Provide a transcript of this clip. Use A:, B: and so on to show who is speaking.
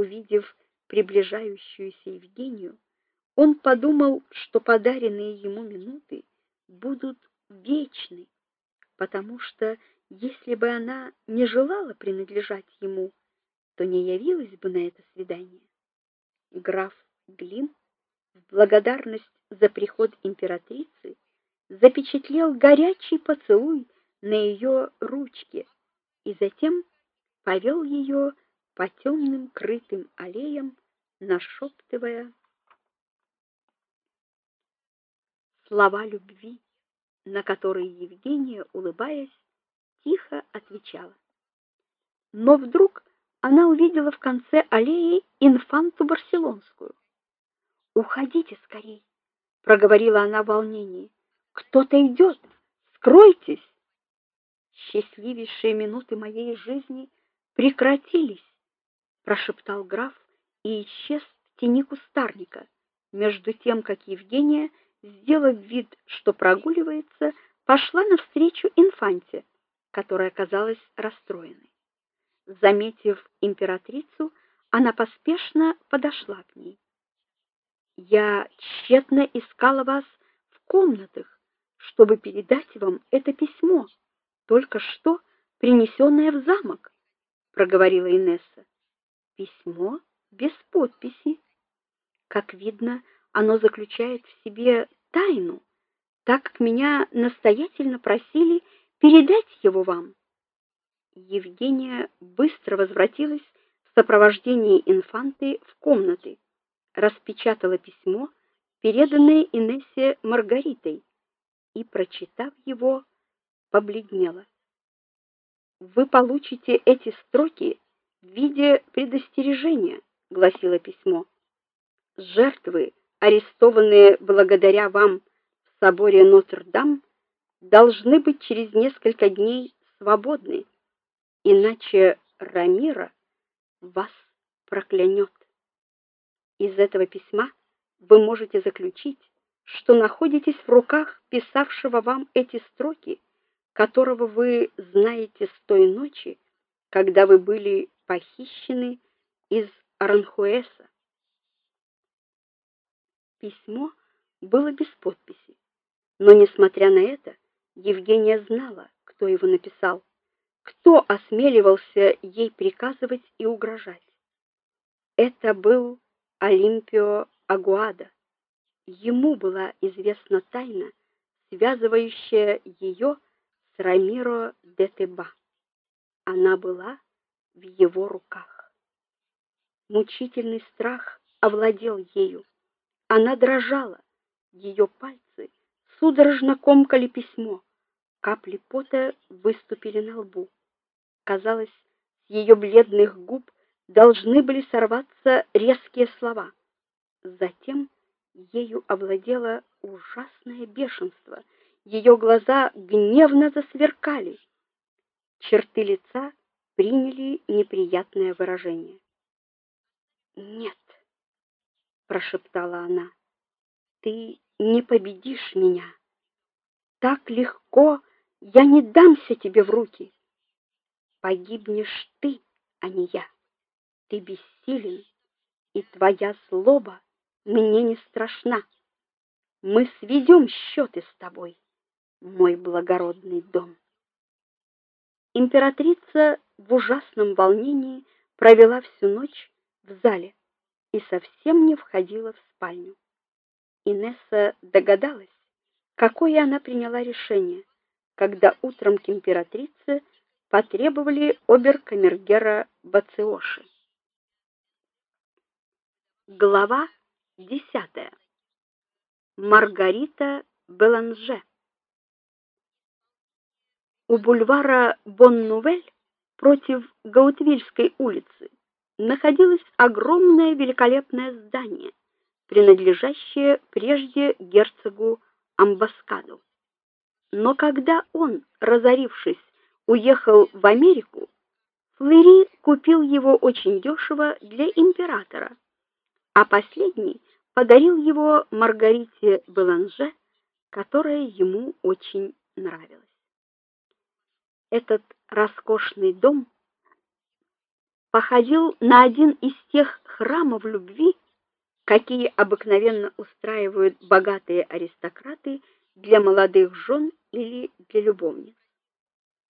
A: увидев приближающуюся Евгению, он подумал, что подаренные ему минуты будут вечны, потому что если бы она не желала принадлежать ему, то не явилась бы на это свидание. Граф Глим в благодарность за приход императрицы запечатлел горячий поцелуй на ее ручке и затем повел ее по темным крытым аллеям, нашептывая слова любви, на которые Евгения, улыбаясь, тихо отвечала. Но вдруг она увидела в конце аллеи инфанту барселонскую. "Уходите скорей", проговорила она в волнении. "Кто-то идет! Скройтесь!" Счастливейшие минуты моей жизни прекратились, прошептал граф и исчез в тени кустарника, между тем как Евгения, сделав вид, что прогуливается, пошла навстречу инфанте, которая казалась расстроенной. Заметив императрицу, она поспешно подошла к ней. Я тщетно искала вас в комнатах, чтобы передать вам это письмо, только что принесенное в замок, проговорила Инесса. Письмо без подписи. Как видно, оно заключает в себе тайну, так как меня настоятельно просили передать его вам. Евгения быстро возвратилась в сопровождении инфанты в комнаты, распечатала письмо, переданное Инессе Маргаритой, и, прочитав его, побледнела. Вы получите эти строки в виде предостережения, гласило письмо. Жертвы, арестованные благодаря вам в соборе Нотр-Дам, должны быть через несколько дней свободны, иначе Рамира вас проклянет. Из этого письма вы можете заключить, что находитесь в руках писавшего вам эти строки, которого вы знаете с той ночи, когда вы были похищены из Аранхуэса. Письмо было без подписи, но несмотря на это, Евгения знала, кто его написал, кто осмеливался ей приказывать и угрожать. Это был Олимпио Агуада. Ему была известна тайна, связывающая ее с Рамиро де Теба. Она была в его руках. Мучительный страх овладел ею. Она дрожала, ее пальцы судорожно комкали письмо. Капли пота выступили на лбу. Казалось, с ее бледных губ должны были сорваться резкие слова. Затем ею овладело ужасное бешенство. Ее глаза гневно засверкали. Черты лица приняли неприятное выражение. "Нет", прошептала она. "Ты не победишь меня. Так легко я не дамся тебе в руки. Погибнешь ты, а не я. Ты бессилен, и твоя злоба мне не страшна. Мы сведем счеты с тобой, мой благородный дом. Императрица в ужасном волнении провела всю ночь в зале и совсем не входила в спальню. Инесса догадалась, какое она приняла решение, когда утром к императрице потребовали оберкамергера Бациоши. Глава 10. Маргарита Беланже. У бульвара Боннувель против Гаутвильской улицы находилось огромное великолепное здание, принадлежащее прежде герцогу Амбаскаду. Но когда он, разорившись, уехал в Америку, Флери купил его очень дешево для императора, а последний подарил его Маргарите Беланже, которая ему очень нравилась. Этот роскошный дом походил на один из тех храмов любви, какие обыкновенно устраивают богатые аристократы для молодых жен или для любовниц.